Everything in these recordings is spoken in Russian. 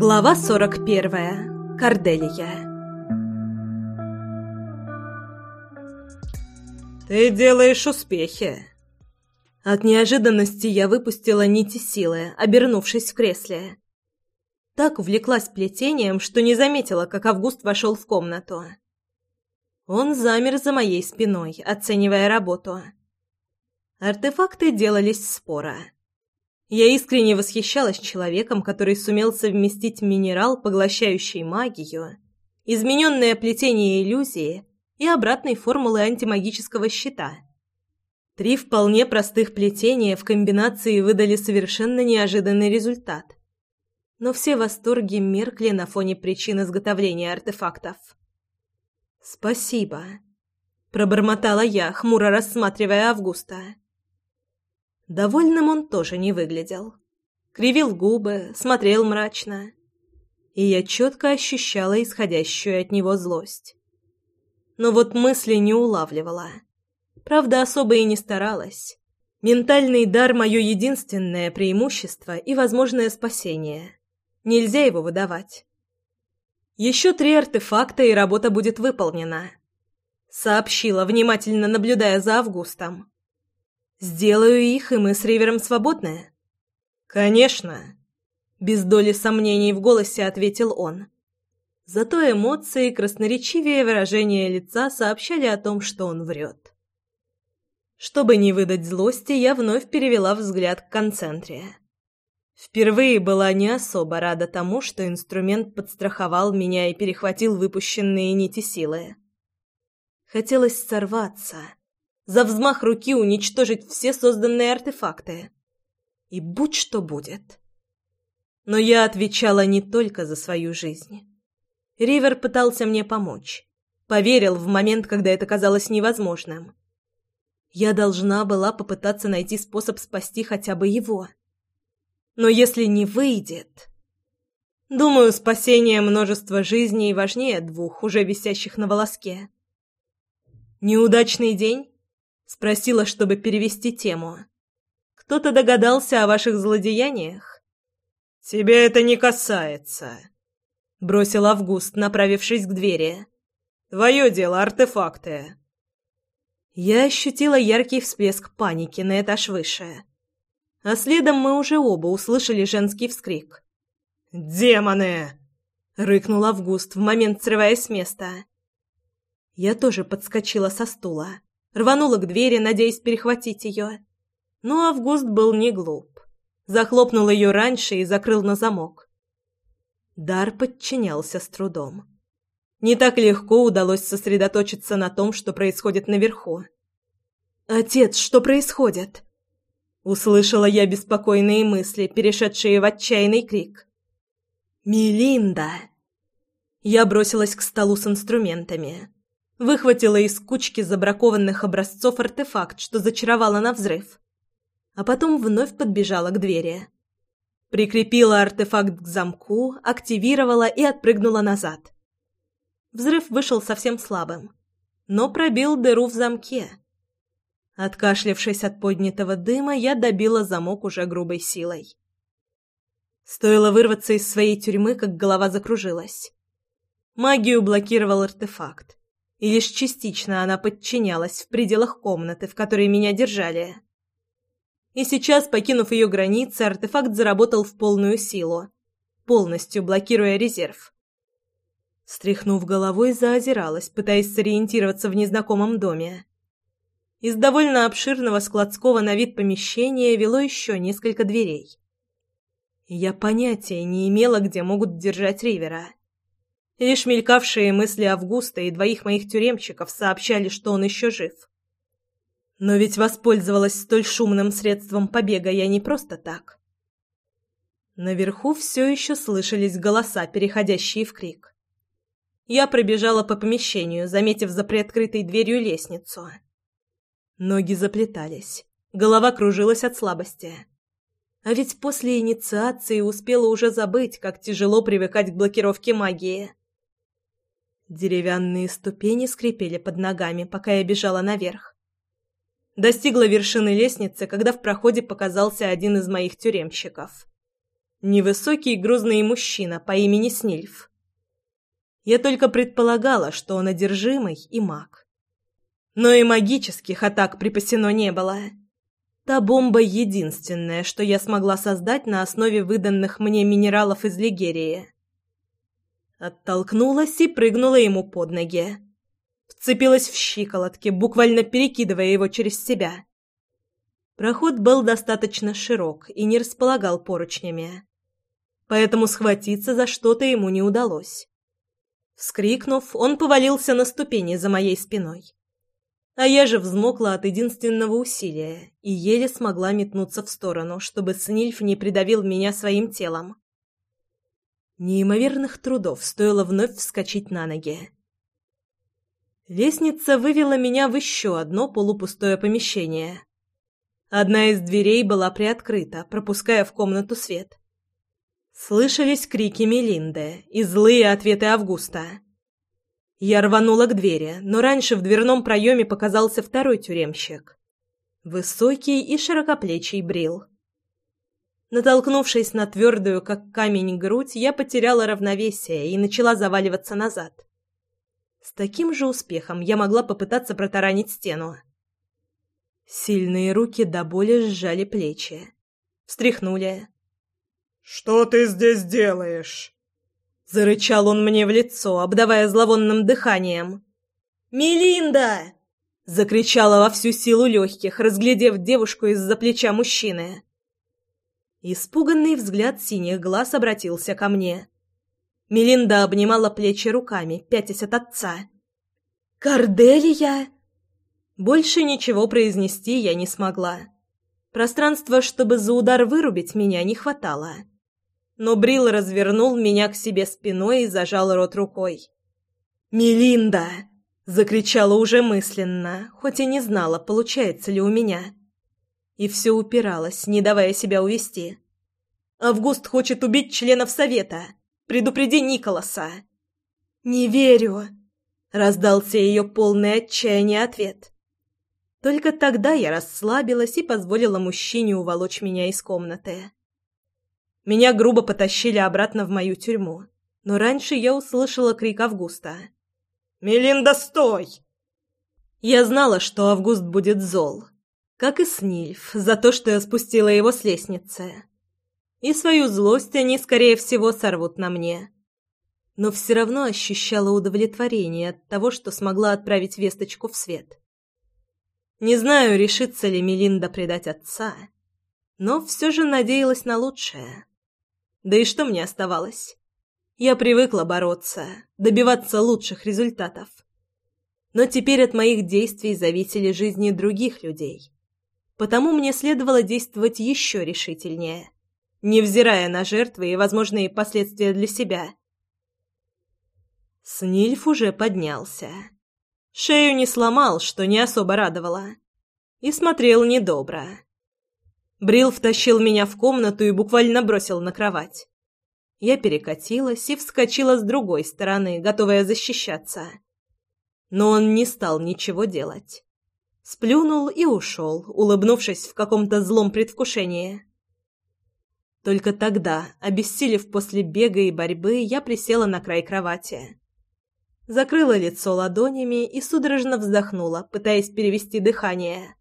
Глава 41. Корделия. «Ты делаешь успехи!» От неожиданности я выпустила нити силы, обернувшись в кресле. Так увлеклась плетением, что не заметила, как Август вошел в комнату. Он замер за моей спиной, оценивая работу. Артефакты делались споро. Я искренне восхищалась человеком, который сумел совместить минерал, поглощающий магию, измененное плетение иллюзии и обратной формулы антимагического щита. Три вполне простых плетения в комбинации выдали совершенно неожиданный результат. Но все восторги меркли на фоне причин изготовления артефактов. «Спасибо», — пробормотала я, хмуро рассматривая Августа. Довольным он тоже не выглядел. Кривил губы, смотрел мрачно. И я четко ощущала исходящую от него злость. Но вот мысли не улавливала. Правда, особо и не старалась. Ментальный дар — мое единственное преимущество и возможное спасение. Нельзя его выдавать. Еще три артефакта, и работа будет выполнена. Сообщила, внимательно наблюдая за Августом. Сделаю их, и мы с Ривером свободны. Конечно, без доли сомнений в голосе ответил он. Зато эмоции, красноречивее выражения лица сообщали о том, что он врет. Чтобы не выдать злости, я вновь перевела взгляд к концентре. Впервые была не особо рада тому, что инструмент подстраховал меня и перехватил выпущенные нити силы. Хотелось сорваться, за взмах руки уничтожить все созданные артефакты. И будь что будет. Но я отвечала не только за свою жизнь. Ривер пытался мне помочь. Поверил в момент, когда это казалось невозможным. Я должна была попытаться найти способ спасти хотя бы его. Но если не выйдет... Думаю, спасение множества жизней важнее двух, уже висящих на волоске. Неудачный день? Спросила, чтобы перевести тему. «Кто-то догадался о ваших злодеяниях?» «Тебя это не касается», — бросил Август, направившись к двери. «Твое дело, артефакты». Я ощутила яркий всплеск паники на этаж выше. А следом мы уже оба услышали женский вскрик. «Демоны!» — рыкнул Август, в момент срываясь с места. Я тоже подскочила со стула рванула к двери, надеясь перехватить ее. Но Август был не глуп. Захлопнул ее раньше и закрыл на замок. Дар подчинялся с трудом. Не так легко удалось сосредоточиться на том, что происходит наверху. «Отец, что происходит?» Услышала я беспокойные мысли, перешедшие в отчаянный крик. «Мелинда!» Я бросилась к столу с инструментами выхватила из кучки забракованных образцов артефакт, что зачаровала на взрыв. А потом вновь подбежала к двери. Прикрепила артефакт к замку, активировала и отпрыгнула назад. Взрыв вышел совсем слабым, но пробил дыру в замке. Откашлявшись от поднятого дыма, я добила замок уже грубой силой. Стоило вырваться из своей тюрьмы, как голова закружилась. Магию блокировал артефакт и лишь частично она подчинялась в пределах комнаты, в которой меня держали. И сейчас, покинув ее границы, артефакт заработал в полную силу, полностью блокируя резерв. Стряхнув головой, заозиралась, пытаясь сориентироваться в незнакомом доме. Из довольно обширного складского на вид помещения вело еще несколько дверей. Я понятия не имела, где могут держать Ривера. Лишь мелькавшие мысли Августа и двоих моих тюремщиков сообщали, что он еще жив. Но ведь воспользовалась столь шумным средством побега я не просто так. Наверху все еще слышались голоса, переходящие в крик. Я пробежала по помещению, заметив за приоткрытой дверью лестницу. Ноги заплетались, голова кружилась от слабости. А ведь после инициации успела уже забыть, как тяжело привыкать к блокировке магии. Деревянные ступени скрипели под ногами, пока я бежала наверх. Достигла вершины лестницы, когда в проходе показался один из моих тюремщиков. Невысокий грузный мужчина по имени Снильф. Я только предполагала, что он одержимый и маг. Но и магических атак припасено не было. Та бомба единственная, что я смогла создать на основе выданных мне минералов из Лигерии. Оттолкнулась и прыгнула ему под ноги. Вцепилась в щиколотки, буквально перекидывая его через себя. Проход был достаточно широк и не располагал поручнями. Поэтому схватиться за что-то ему не удалось. Вскрикнув, он повалился на ступени за моей спиной. А я же взмокла от единственного усилия и еле смогла метнуться в сторону, чтобы Снильф не придавил меня своим телом. Неимоверных трудов стоило вновь вскочить на ноги. Лестница вывела меня в еще одно полупустое помещение. Одна из дверей была приоткрыта, пропуская в комнату свет. Слышались крики Мелинды и злые ответы Августа. Я рванула к двери, но раньше в дверном проеме показался второй тюремщик. Высокий и широкоплечий брил. Натолкнувшись на твердую, как камень, грудь, я потеряла равновесие и начала заваливаться назад. С таким же успехом я могла попытаться протаранить стену. Сильные руки до боли сжали плечи. Встряхнули. «Что ты здесь делаешь?» Зарычал он мне в лицо, обдавая зловонным дыханием. «Мелинда!» Закричала во всю силу легких, разглядев девушку из-за плеча мужчины. Испуганный взгляд синих глаз обратился ко мне. Мелинда обнимала плечи руками, пятясь от отца. «Корделия!» Больше ничего произнести я не смогла. Пространства, чтобы за удар вырубить меня, не хватало но Брил развернул меня к себе спиной и зажал рот рукой. «Мелинда!» — закричала уже мысленно, хоть и не знала, получается ли у меня. И все упиралось, не давая себя увести. «Август хочет убить членов Совета. Предупреди Николаса!» «Не верю!» — раздался ее полный отчаяния ответ. Только тогда я расслабилась и позволила мужчине уволочь меня из комнаты. Меня грубо потащили обратно в мою тюрьму. Но раньше я услышала крик Августа. «Мелинда, стой!» Я знала, что Август будет зол. Как и Снильф, за то, что я спустила его с лестницы. И свою злость они, скорее всего, сорвут на мне. Но все равно ощущала удовлетворение от того, что смогла отправить весточку в свет. Не знаю, решится ли Мелинда предать отца, но все же надеялась на лучшее. Да и что мне оставалось? Я привыкла бороться, добиваться лучших результатов. Но теперь от моих действий зависели жизни других людей. Потому мне следовало действовать еще решительнее, невзирая на жертвы и возможные последствия для себя. Снильф уже поднялся. Шею не сломал, что не особо радовало. И смотрел недобро. Брил втащил меня в комнату и буквально бросил на кровать. Я перекатилась и вскочила с другой стороны, готовая защищаться. Но он не стал ничего делать. Сплюнул и ушел, улыбнувшись в каком-то злом предвкушении. Только тогда, обессилев после бега и борьбы, я присела на край кровати. Закрыла лицо ладонями и судорожно вздохнула, пытаясь перевести дыхание.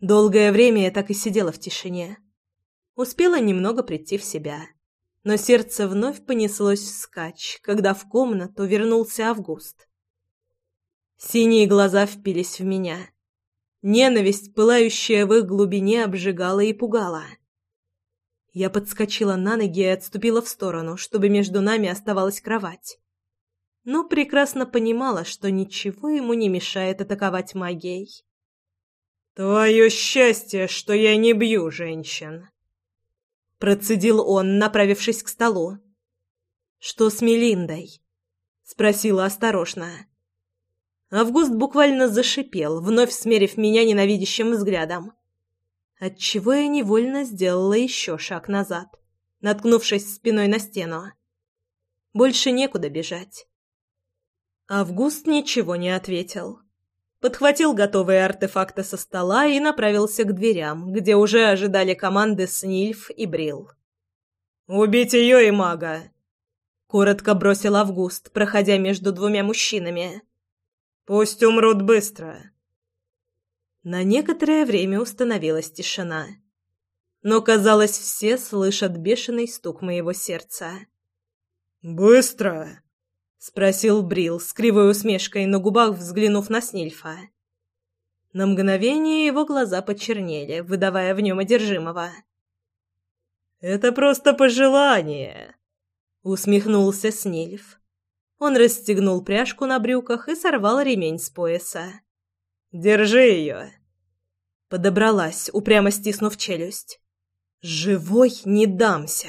Долгое время я так и сидела в тишине. Успела немного прийти в себя. Но сердце вновь понеслось вскачь, когда в комнату вернулся Август. Синие глаза впились в меня. Ненависть, пылающая в их глубине, обжигала и пугала. Я подскочила на ноги и отступила в сторону, чтобы между нами оставалась кровать. Но прекрасно понимала, что ничего ему не мешает атаковать магией. «Твое счастье, что я не бью женщин!» Процедил он, направившись к столу. «Что с Мелиндой?» Спросила осторожно. Август буквально зашипел, вновь смерив меня ненавидящим взглядом. Отчего я невольно сделала еще шаг назад, наткнувшись спиной на стену. Больше некуда бежать. Август ничего не ответил подхватил готовые артефакты со стола и направился к дверям, где уже ожидали команды Снильф и Брил. «Убить ее и мага!» Коротко бросил Август, проходя между двумя мужчинами. «Пусть умрут быстро!» На некоторое время установилась тишина. Но, казалось, все слышат бешеный стук моего сердца. «Быстро!» — спросил Брил с кривой усмешкой на губах, взглянув на Снильфа. На мгновение его глаза почернели, выдавая в нем одержимого. «Это просто пожелание!» — усмехнулся Снильф. Он расстегнул пряжку на брюках и сорвал ремень с пояса. «Держи ее!» Подобралась, упрямо стиснув челюсть. «Живой не дамся!»